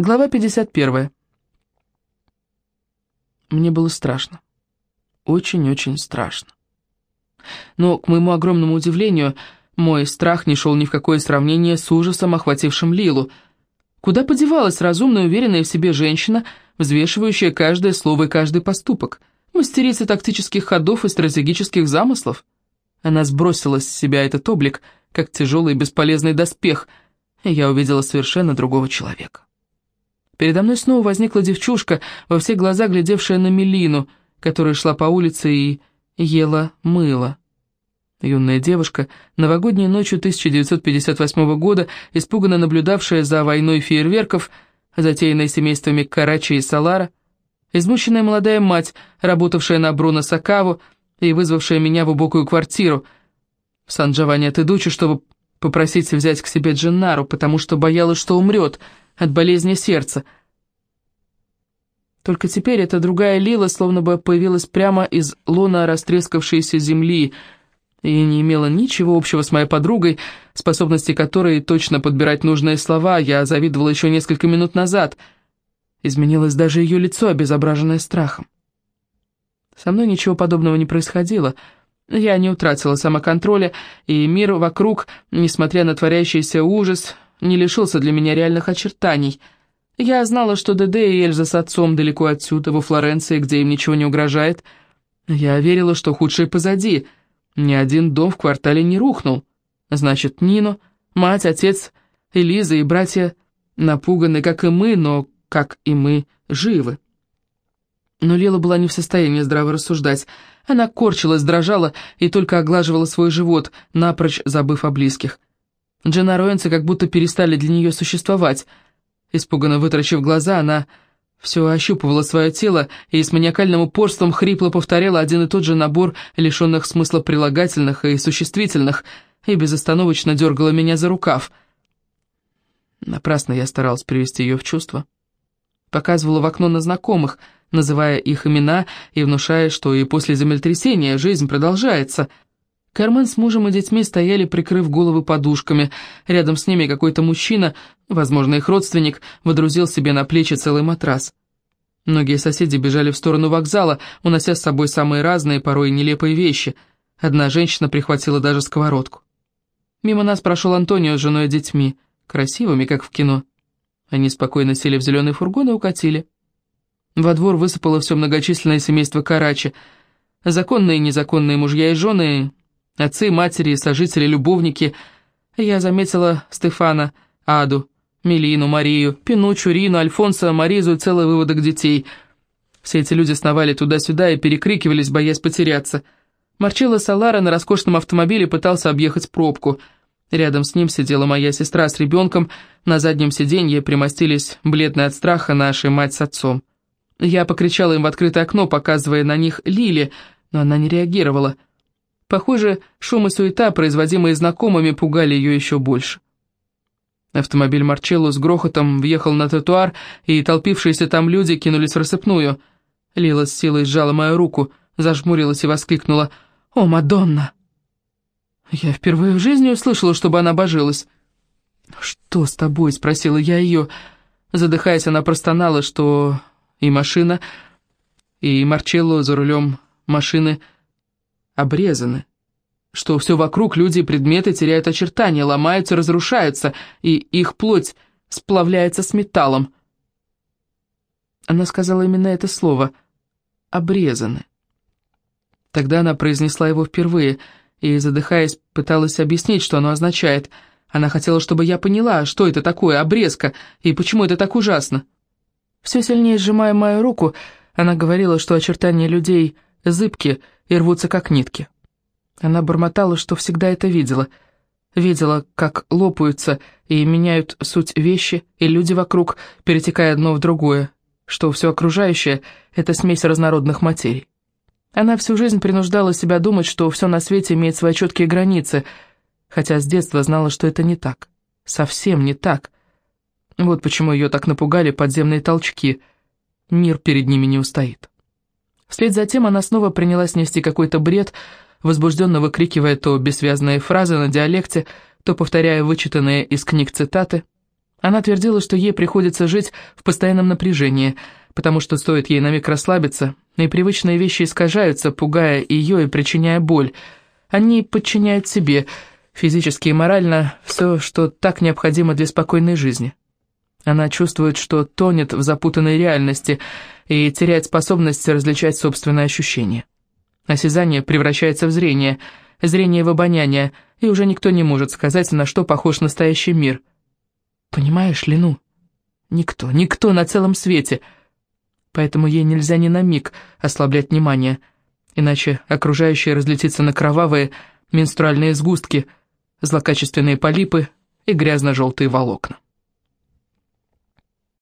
Глава 51. Мне было страшно. Очень-очень страшно. Но, к моему огромному удивлению, мой страх не шел ни в какое сравнение с ужасом, охватившим Лилу. Куда подевалась разумная, уверенная в себе женщина, взвешивающая каждое слово и каждый поступок, мастерица тактических ходов и стратегических замыслов? Она сбросила с себя этот облик, как тяжелый и бесполезный доспех, и я увидела совершенно другого человека. Передо мной снова возникла девчушка, во все глаза глядевшая на Мелину, которая шла по улице и ела мыло. Юная девушка, новогодней ночью 1958 года, испуганно наблюдавшая за войной фейерверков, затеянной семействами Карачи и Салара, измученная молодая мать, работавшая на Бруно Сакаву и вызвавшая меня в убокую квартиру в Сан-Джованни-Тедучи, чтобы попросить взять к себе Дженнару, потому что боялась, что умрет — от болезни сердца. Только теперь эта другая Лила словно бы появилась прямо из лона растрескавшейся земли и не имела ничего общего с моей подругой, способности которой точно подбирать нужные слова я завидовала еще несколько минут назад. Изменилось даже ее лицо, обезображенное страхом. Со мной ничего подобного не происходило. Я не утратила самоконтроля, и мир вокруг, несмотря на творящийся ужас, не лишился для меня реальных очертаний. Я знала, что Деде и Эльза с отцом далеко отсюда, во Флоренции, где им ничего не угрожает. Я верила, что худшее позади. Ни один дом в квартале не рухнул. Значит, Нино, мать, отец, Элиза и братья напуганы, как и мы, но, как и мы, живы. Но Лила была не в состоянии здраво рассуждать. Она корчилась, дрожала и только оглаживала свой живот, напрочь забыв о близких. Дженароинцы как будто перестали для нее существовать. Испуганно вытрачив глаза, она все ощупывала свое тело и с маниакальным упорством хрипло повторяла один и тот же набор лишенных смысла прилагательных и существительных, и безостановочно дергала меня за рукав. Напрасно я старалась привести ее в чувство. Показывала в окно на знакомых, называя их имена и внушая, что и после землетрясения жизнь продолжается — Кармен с мужем и детьми стояли, прикрыв головы подушками. Рядом с ними какой-то мужчина, возможно, их родственник, водрузил себе на плечи целый матрас. Многие соседи бежали в сторону вокзала, унося с собой самые разные, порой нелепые вещи. Одна женщина прихватила даже сковородку. Мимо нас прошел Антонио с женой и детьми, красивыми, как в кино. Они спокойно сели в зеленый фургон и укатили. Во двор высыпало все многочисленное семейство Карачи. Законные и незаконные мужья и жены, Отцы, матери, сожители, любовники. Я заметила Стефана, Аду, Мелину, Марию, Пинучу, Рину, Альфонса, Маризу и целый выводок детей. Все эти люди сновали туда-сюда и перекрикивались, боясь потеряться. Марчелло Салара на роскошном автомобиле пытался объехать пробку. Рядом с ним сидела моя сестра с ребенком, на заднем сиденье примостились, бледные от страха, наши мать с отцом. Я покричала им в открытое окно, показывая на них Лили, но она не реагировала — Похоже, шум и суета, производимые знакомыми, пугали ее еще больше. Автомобиль Марчелло с грохотом въехал на тротуар, и толпившиеся там люди кинулись в рассыпную. Лила с силой сжала мою руку, зажмурилась и воскликнула «О, Мадонна!». Я впервые в жизни услышала, чтобы она божилась. «Что с тобой?» — спросила я ее. Задыхаясь, она простонала, что и машина, и Марчелло за рулем машины — обрезаны, что все вокруг люди и предметы теряют очертания, ломаются, разрушаются, и их плоть сплавляется с металлом. Она сказала именно это слово «обрезаны». Тогда она произнесла его впервые и, задыхаясь, пыталась объяснить, что оно означает. Она хотела, чтобы я поняла, что это такое обрезка и почему это так ужасно. Все сильнее сжимая мою руку, она говорила, что очертания людей зыбки — и рвутся как нитки. Она бормотала, что всегда это видела. Видела, как лопаются и меняют суть вещи и люди вокруг, перетекая одно в другое, что все окружающее — это смесь разнородных материй. Она всю жизнь принуждала себя думать, что все на свете имеет свои четкие границы, хотя с детства знала, что это не так. Совсем не так. Вот почему ее так напугали подземные толчки. Мир перед ними не устоит. Вслед за тем она снова принялась нести какой-то бред, возбужденно выкрикивая то бессвязные фразы на диалекте, то повторяя вычитанные из книг цитаты. Она твердила, что ей приходится жить в постоянном напряжении, потому что стоит ей на миг расслабиться, и привычные вещи искажаются, пугая ее и причиняя боль. Они подчиняют себе, физически и морально, все, что так необходимо для спокойной жизни. Она чувствует, что тонет в запутанной реальности и теряет способность различать собственные ощущения. Осязание превращается в зрение, зрение в обоняние, и уже никто не может сказать, на что похож настоящий мир. Понимаешь, Лину? Никто, никто на целом свете. Поэтому ей нельзя ни на миг ослаблять внимание, иначе окружающее разлетится на кровавые менструальные сгустки, злокачественные полипы и грязно-желтые волокна.